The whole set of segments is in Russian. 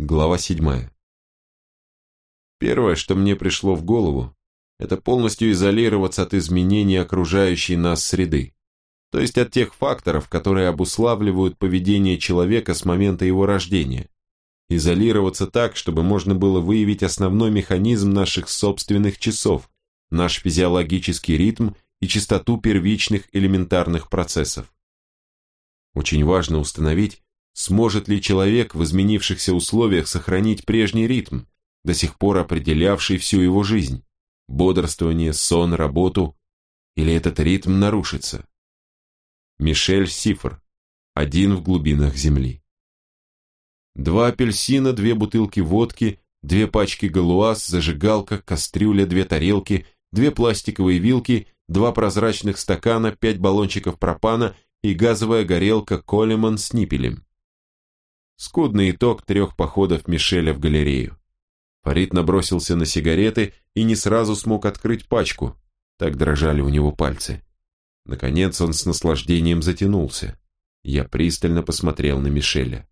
Глава 7. Первое, что мне пришло в голову, это полностью изолироваться от изменений окружающей нас среды, то есть от тех факторов, которые обуславливают поведение человека с момента его рождения. Изолироваться так, чтобы можно было выявить основной механизм наших собственных часов, наш физиологический ритм и частоту первичных элементарных процессов. Очень важно установить, Сможет ли человек в изменившихся условиях сохранить прежний ритм, до сих пор определявший всю его жизнь? Бодрствование, сон, работу? Или этот ритм нарушится? Мишель Сифр. Один в глубинах земли. Два апельсина, две бутылки водки, две пачки галуаз, зажигалка, кастрюля, две тарелки, две пластиковые вилки, два прозрачных стакана, пять баллончиков пропана и газовая горелка Колеман с ниппелем. Скудный итог трех походов Мишеля в галерею. Фарид набросился на сигареты и не сразу смог открыть пачку, так дрожали у него пальцы. Наконец он с наслаждением затянулся. Я пристально посмотрел на Мишеля.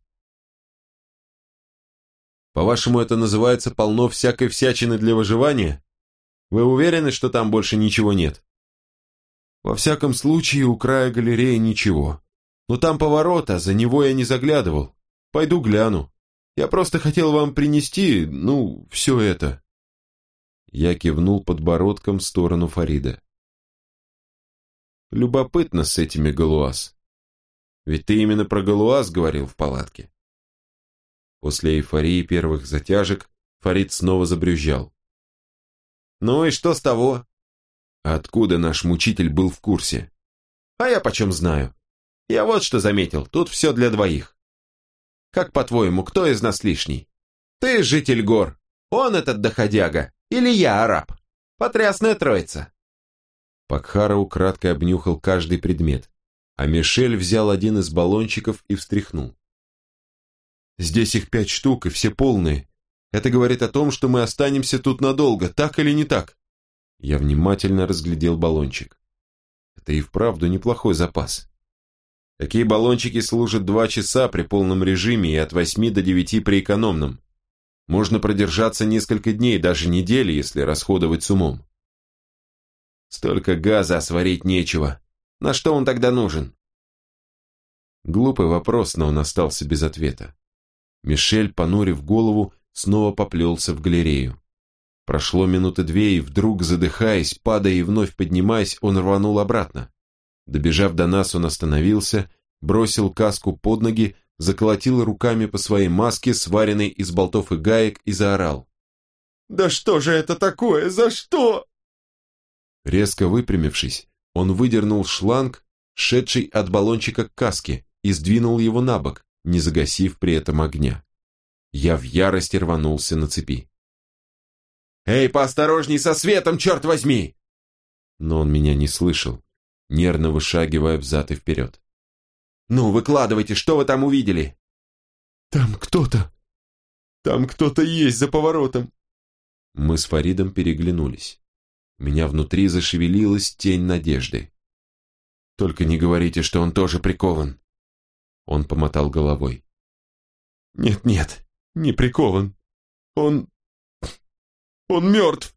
«По-вашему, это называется полно всякой всячины для выживания? Вы уверены, что там больше ничего нет?» «Во всяком случае, у края галереи ничего. Но там поворота, за него я не заглядывал. Пойду гляну. Я просто хотел вам принести, ну, все это. Я кивнул подбородком в сторону Фарида. Любопытно с этими галуаз. Ведь ты именно про галуаз говорил в палатке. После эйфории первых затяжек Фарид снова забрюзжал. Ну и что с того? Откуда наш мучитель был в курсе? А я почем знаю? Я вот что заметил, тут все для двоих. Как по-твоему, кто из нас лишний? Ты житель гор, он этот доходяга, или я араб? Потрясная троица. Пакхара украдкой обнюхал каждый предмет, а Мишель взял один из баллончиков и встряхнул. Здесь их пять штук, и все полные. Это говорит о том, что мы останемся тут надолго, так или не так? Я внимательно разглядел баллончик. Это и вправду неплохой запас. Такие баллончики служат два часа при полном режиме и от 8 до 9 при экономном. Можно продержаться несколько дней, даже недели, если расходовать с умом. Столько газа, а сварить нечего. На что он тогда нужен? Глупый вопрос, но он остался без ответа. Мишель, понурив голову, снова поплелся в галерею. Прошло минуты две, и вдруг, задыхаясь, падая и вновь поднимаясь, он рванул обратно. Добежав до нас, он остановился, бросил каску под ноги, заколотил руками по своей маске, сваренной из болтов и гаек, и заорал. «Да что же это такое? За что?» Резко выпрямившись, он выдернул шланг, шедший от баллончика к каске, и сдвинул его на бок, не загасив при этом огня. Я в ярости рванулся на цепи. «Эй, поосторожней со светом, черт возьми!» Но он меня не слышал нервно вышагивая взад и вперед. «Ну, выкладывайте, что вы там увидели?» «Там кто-то! Там кто-то есть за поворотом!» Мы с Фаридом переглянулись. меня внутри зашевелилась тень надежды. «Только не говорите, что он тоже прикован!» Он помотал головой. «Нет-нет, не прикован. Он... он мертв!»